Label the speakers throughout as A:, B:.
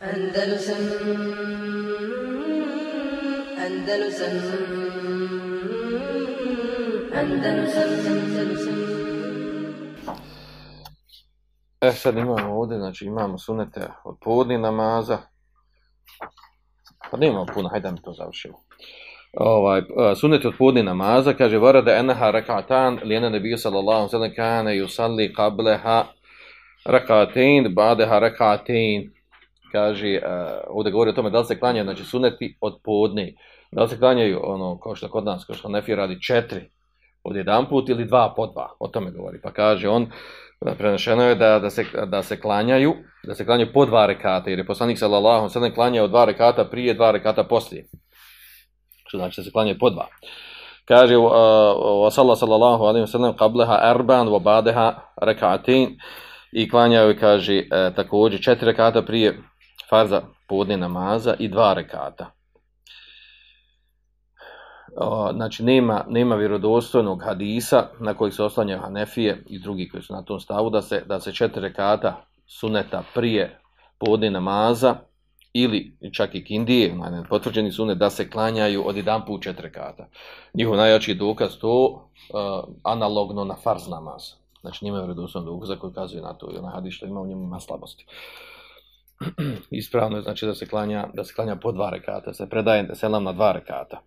A: Andalusam Andalusam Andalusam Andalusam
B: E sad imamo ovdje, znači imamo sunete od podni namaza. Pa nemamo puno, hajde da mi to završimo. Ovaj, e, sunete od podni namaza, kaže, varada enaha rakatan, lijena nebija sallallahu sallam kane yusalli qableha rakatain, badeha rakatain. Kaže, uh, ovdje govori o tome da li se klanjaju, znači suneti od podne, Da li se klanjaju, ono, kao što kod nas, kao što Nefi radi četiri od jedan put ili dva po dva, o tome govori. Pa kaže on, prenešeno je da, da, se, da se klanjaju, da se klanjaju po dva rekata, jer je poslanik sallallahu sallam klanjao dva rekata prije, dva rekata poslije. Što znači da se klanjaju po dva. Kaže, e, wa sallallahu alaihi wa sallam, qableha erban, wa badeha rekatin, i klanjaju, kaže, uh, također četiri rekata prije farza podne namaza i dva rekata. O, znači, nema, nema vjerodostojnog hadisa na kojih se oslanja Hanefije i drugi koji su na tom stavu, da se, da se četiri rekata suneta prije podne namaza ili čak i kindije, potvrđeni sunet, da se klanjaju od jedan put četiri rekata. Njihov najjači dokaz to uh, analogno na farz namaz. Znači, nima vjerodostojnog dokaza koji kazuje na to i onaj hadis što ima u njemu ima slabosti. Ispravno je znači da se klanja, da se klanja po dva rekata, se predaje selam na dva rekata.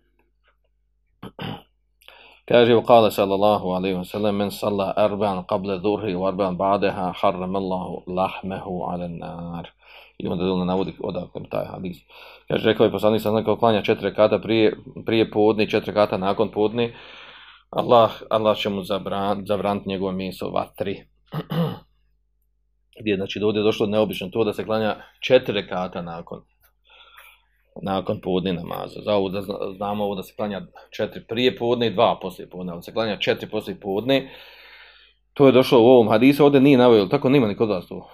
B: Kaže وقال صلى الله عليه وسلم من صلى أربعا قبل الظهر وأربعا بعدها حرم الله لحمه على النار i onda dolno navodi odakle taj hadis. Kaže, rekao je poslanik sam nekao klanja četiri rekata prije, prije podne, četiri rekata nakon podne, Allah, Allah će mu zabran, zabraniti njegovo mjesto vatri. Gdje, znači, da ovdje je došlo neobično to da se klanja četiri rekata nakon nakon podne namaza. Za ovo da znamo ovo da se klanja četiri prije podne i dva poslije podne. Ali se klanja četiri poslije podne. To je došlo u ovom hadisu. Ovdje nije navio, tako nema niko da to.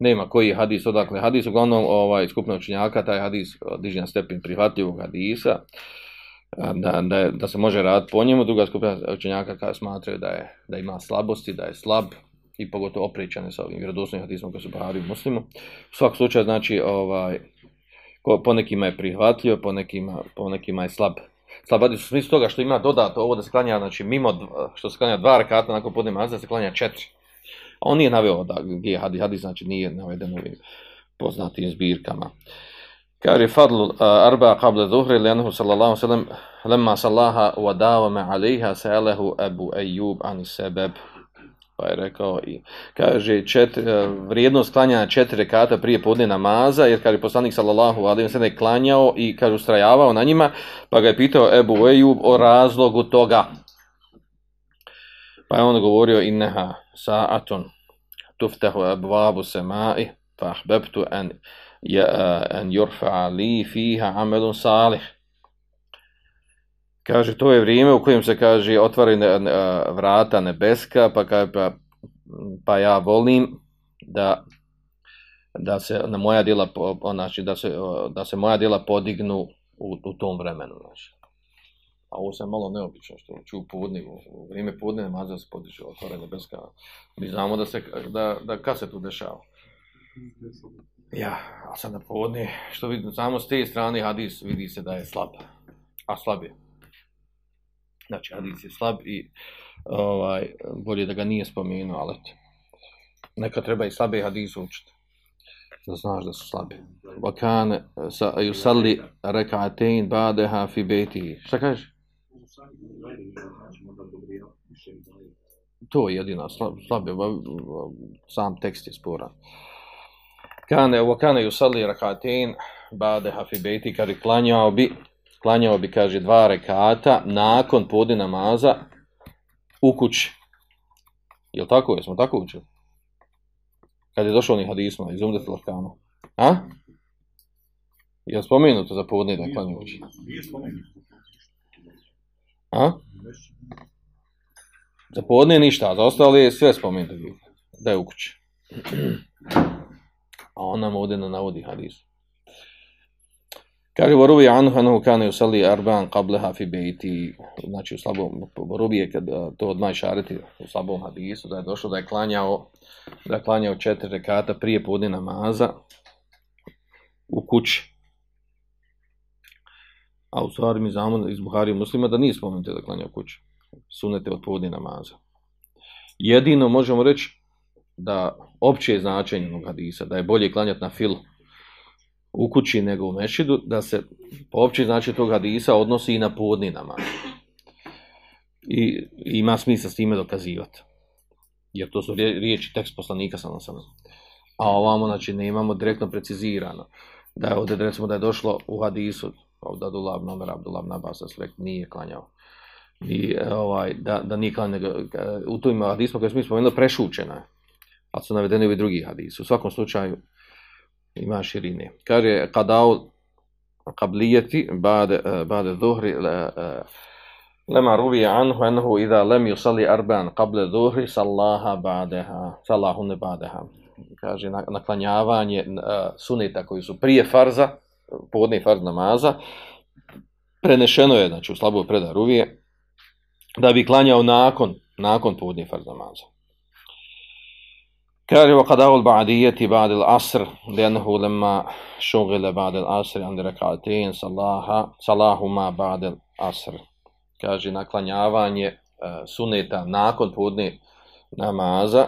B: Nema koji hadis odakle. Hadis uglavnom ovaj, skupno učenjaka, taj hadis eh, diži na stepin prihvatljivog hadisa. Eh, da, da, da se može raditi po njemu. Druga skupina učenjaka smatraju da, je, da ima slabosti, da je slab i pogotovo opričane sa ovim vjerodostojnim hadisom koji su Buhari u muslimu. U svakom slučaju, znači, ovaj, ko po nekima je prihvatljivo, po nekima, po nekima je slab. Slab hadis u smislu toga što ima dodato ovo da se klanja, znači mimo što se klanja dva rakata nakon podne maza, se klanja četiri. A on nije naveo da gdje je hadis, hadis znači nije naveden u poznatim zbirkama. Kaže Fadl uh, arba qabla zuhri li anhu sallallahu sallam lemma sallaha wa dawama alaiha sa'alahu Abu Ayyub ani sebeb pa je rekao i kaže četiri, e, vrijednost klanjanja četiri rekata prije podne namaza, jer kaže je poslanik sallallahu alejhi ve sellem klanjao i kaže ustrajavao na njima, pa ga je pitao Ebu Ejub o razlogu toga. Pa je on govorio inneha sa'atun tuftahu abwabu sama'i fa ahbabtu an, ja, an yurfa li fiha amalun salih. Kaže, to je vrijeme u kojem se, kaže, otvaraju ne, ne, vrata nebeska, pa, kaže, pa, pa ja volim da, da se na moja djela, znači, da se, da se moja djela podignu u, u tom vremenu. Znači. A ovo se malo neobično, što ću podni, u vrijeme podne namaza se podiže otvore nebeska. Mi znamo da se, da, da kad se tu dešava. Ja, a sad na podne, što vidimo, samo s te strane hadis vidi se da je slab. A slab je. Znači, hadis je slab i ovaj, bolje da ga nije spomenuo, ali neka treba i slabe hadise učiti. Da znaš da su slabi. Vakane sa yusalli rak'atayn ba'daha fi bayti. Šta kažeš? To je jedina slab, slabe, sam tekst je sporan. Kane, vakane yusalli rak'atayn ba'daha fi bayti, kad je klanjao bi klanjao bi, kaže, dva rekata nakon podne namaza u kući. Jel tako? Jesmo tako učili? Kad je došao onih hadisma iz umdete lakama. A? Je spomenuto za podne da klanjao uči? Nije spomenuto. A? Za podne ništa, za ostali je sve spomenuto da je u kući. A on nam ovdje navodi hadisu. Kaže Vorubi Anhu Anahu Kane Usali Arban Qableha Fi bejti, znači u slabom, Vorubi je kad to odmah šariti u slabom hadisu, da je došlo da je klanjao, da je klanjao četiri rekata prije podne namaza u kući. A u stvari mi znamo iz Buhari muslima da nije spomenuti da klanjao u kući. Sunete od podne namaza. Jedino možemo reći da opće značenje onog hadisa, da je bolje klanjati na filu u kući nego u mešidu, da se po znači značenje tog hadisa odnosi i na podni namaz. I, i ima smisla s time dokazivati. Jer to su riječi tekst poslanika sa sam. A ovamo, znači, ne imamo direktno precizirano. Da je ovdje, recimo, da je došlo u hadisu, ovdje Adullah ibn Omer, Abdullah ibn Abbas, nije klanjao. I, e, ovaj, da, da nije klanjao, e, u tom hadisu koje smo mi spomenuli, prešučena. je. Ali su navedeni ovi drugi hadisi. U svakom slučaju, ima širine. Kaže, kadao kablijeti, bade, eh, bade dhuhri, lema eh, ruvi anhu enhu idha lem yusalli arban qabla dhuhri sallaha ba'deha, sallahu ba'deha. kaže naklanjavanje eh, suneta koji su prije farza podne farz namaza prenešeno je znači u slaboj predaj ruvije da bi klanjao nakon nakon podne farz namaza kaže wa qada'u al-ba'diyyati ba'da al-'asr li'annahu lamma shughila ركعتين al-'asr 'inda rak'atayn sallaha al-'asr. Kaže naklanjavanje uh, suneta nakon podne namaza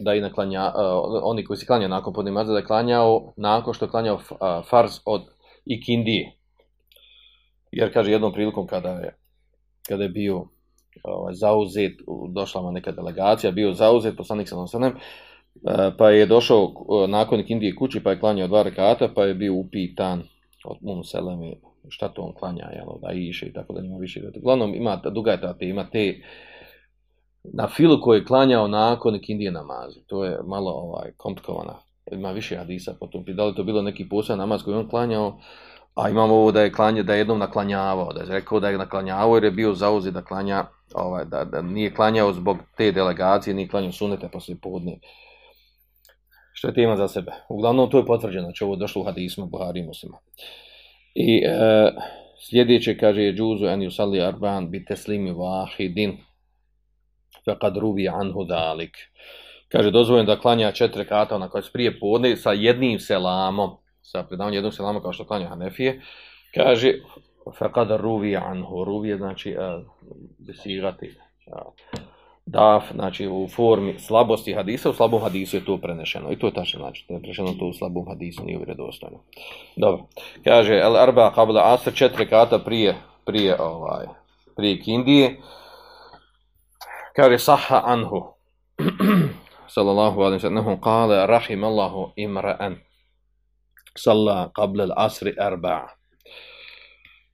B: da i naklanja uh, oni koji se klanjaju nakon podne namaza da je klanjao nakon što je klanjao uh, farz od ikindije. Jer kaže jednom prilikom kada je kada je bio ovaj zauzet došla mu neka delegacija bio zauzet poslanik sallallahu alejhi E, pa je došao e, nakon Indije kući pa je klanjao dva rekata pa je bio upitan od Mumu Seleme šta to on klanja, jel, da iše i tako da nima više. Uglavnom, ima, duga je ta tema, te na filu koji je klanjao nakon Indije namazu. To je malo ovaj komplikovana. Ima više hadisa po tom. Da li to bilo neki poseban namaz koji on klanjao, a imamo ovo da je klanje, da je jednom naklanjavao, da je rekao da je naklanjavao jer je bio zauzet da klanja, ovaj, da, da nije klanjao zbog te delegacije, nije klanjao sunete poslije podne. Što je tema za sebe? Uglavnom, to je potvrđeno, znači ovo je došlo u hadisma Buhari muslima. I e, sljedeće kaže je džuzu en yusalli arban bi teslimi vahidin fa kad rubi anhu dalik. Kaže dozvoljeno da klanja četiri kata na koje se prije podne sa jednim selamom, sa predavanjem jednog selama kao što klanja Hanefije. Kaže fa kad rubi anhu, rubi znači e, uh, besirati. Uh, daf, znači u formi slabosti hadisa, u slabom hadisu je to prenešeno. I to je tačno, znači, to je prenešeno to u slabom hadisu, nije uvredostojno. Dobro, kaže, el arba qabla asr, četiri kata prije, prije, ovaj, prije kindije, kaže, saha anhu, sallallahu alaihi sallam, nehum kale, rahim Allahu imra'an, salla qabla al asri arba'a.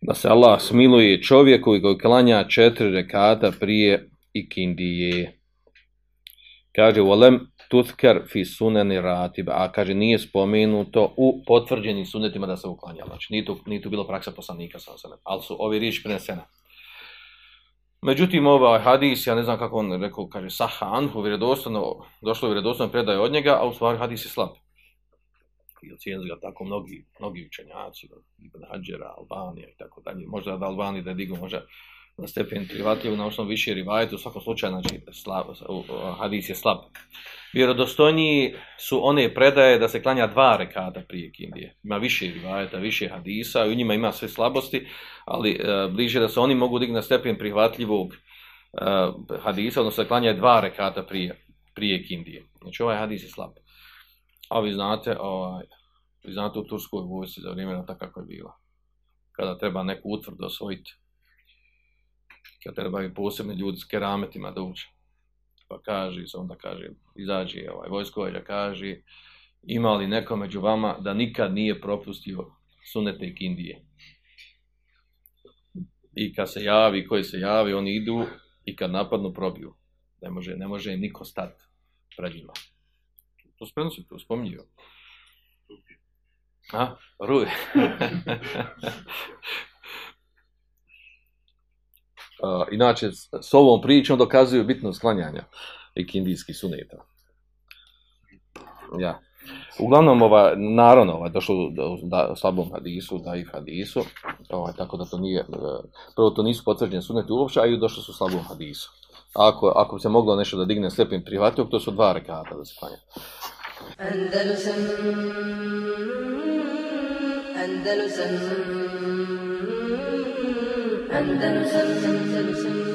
B: Da se Allah smiluje čovjeku koji klanja četiri rekata prije ikindije. Kaže, volem tutkar fi sunani ratib, a kaže, nije spomenuto u potvrđenim sunetima da se uklanja. Znači, nije tu, nije tu bilo praksa poslanika, sa osanem, ali su ovi riječi prenesene. Međutim, ovaj hadis, ja ne znam kako on rekao, kaže, saha anhu, vjerodostano, došlo je vjerodostano predaje od njega, a u stvari hadis je slab. I ocijenili ga tako mnogi, mnogi učenjaci, Ibn Hadžera, Albanija i tako dalje. Možda da Albanija da je digo, možda stepen prihvatljiv na osnovu više rivajeta, u svakom slučaju, znači, slab, hadis je slab. Vjerodostojniji su one predaje da se klanja dva rekata prije kindije. Ima više rivajeta, više hadisa, u njima ima sve slabosti, ali e, bliže da se oni mogu digna stepen prihvatljivog e, hadisa, odnosno se klanja dva rekata prije, prije kindije. Znači, ovaj hadis je slab. A vi znate, ovaj, vi znate u Turskoj vojsci za vrijeme tako kako je bila. Kada treba neku utvrdu osvojiti, kad trebaju posebni ljudi s kerametima da uče. Pa kaže, onda kaže, izađe ovaj vojskovođa, kaže, ima li neko među vama da nikad nije propustio sunete i kindije? I kad se javi, koji se javi, oni idu i kad napadnu, probiju. Ne može, ne može niko stati pred njima. To spremno se to spominjio. A, ruj. Uh, inače, s ovom pričom dokazuju bitnost sklanjanja ikindijskih suneta. Ja. Uglavnom, ova, naravno, ovaj, došlo do da, slabom hadisu, da i hadisu, ovaj, tako da to nije, e, prvo to nisu potvrđene sunete uopće, a i došlo su slabom hadisu. Ako, ako se moglo nešto da digne slepim prihvatljog, to su dva rekata da se klanja. Andalusam
A: Andalusam Andalusam Andalusam